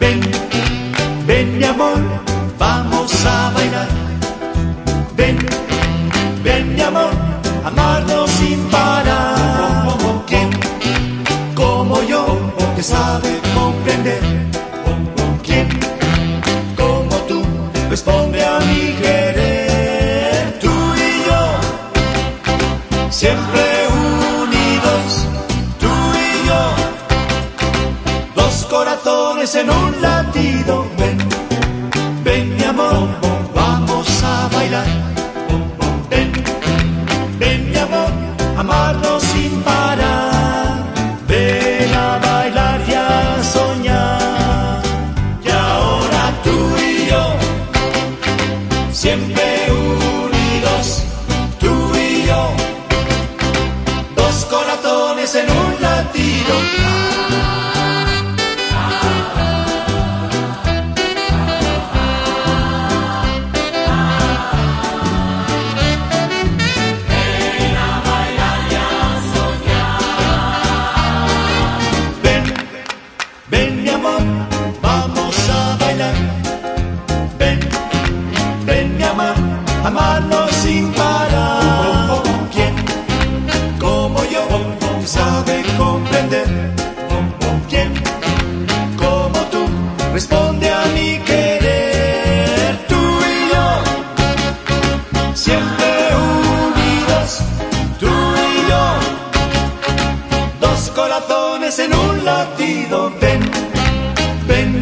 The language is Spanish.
Ven, ven mi amor, vamos a bailar. Ven, ven mi amor, amarnos sin parar. ¿Quién como yo te sabe siempre unidos, tú y yo dos corazones en un latido. Ven, ven mi amor, vamos a bailar. Ven, ven mi amor, amarnos sin parar. Ven a bailar y a soñar. Y ahora tú y yo, siempre amarnos sin parar. ¿Quién como yo sabe comprender? ¿Quién como tú responde a mi querer? Tú y yo, siempre unidos, tú y yo, dos corazones en un latido, ven, ven.